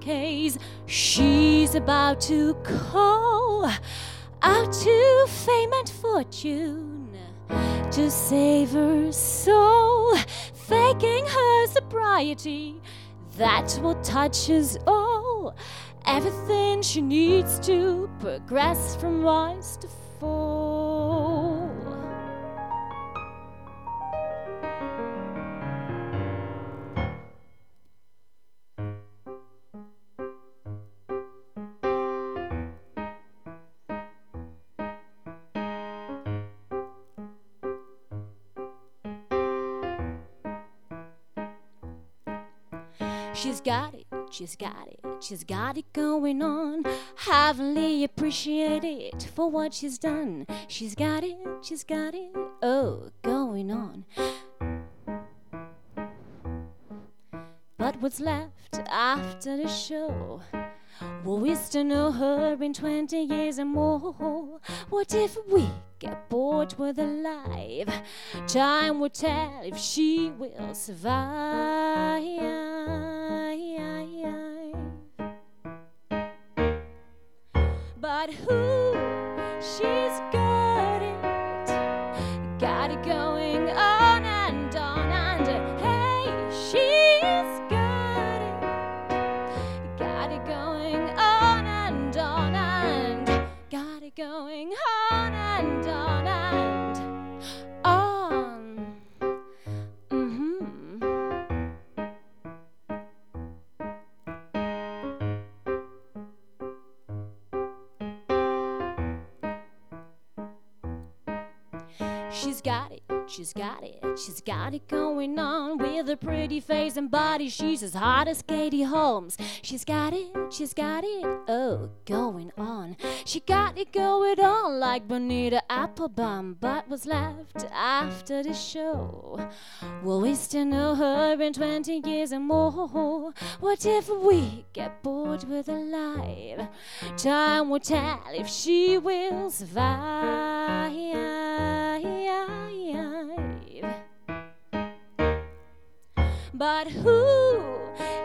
case. She's about to call out to fame and fortune to save her soul, faking her sobriety. That's what touches all. Everything she needs to progress from rise to fall. She's got it, she's got it, she's got it going on. Heavenly appreciate it for what she's done. She's got it, she's got it, oh, going on. But what's left after the show? Well, we still know her in 20 years or more. What if we get bored with her life? Time will tell if she will survive. She's got She's got it, she's got it, she's got it going on with a pretty face and body. She's as hot as Katie Holmes. She's got it, she's got it, oh, going on. She got it going on like Bonita Applebum. But what's left after the show? Will we still know her in 20 years or more? What if we get bored with her life? Time will tell if she will survive. But who?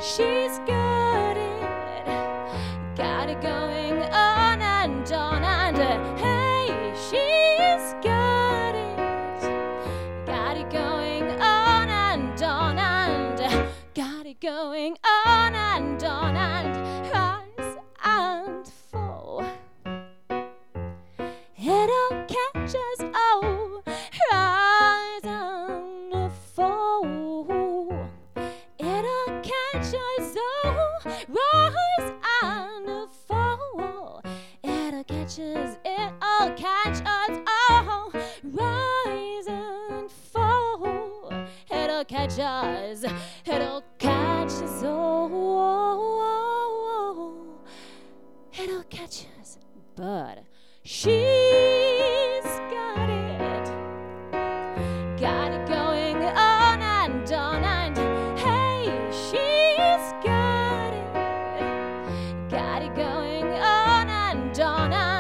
She's got it. Got it going on and on and uh, hey, she's got it. Got it going on and on and got it going on catch us, it'll catch us all. It'll catch us, but she's got it. Got it going on and on and hey, she's got it. Got it going on and on and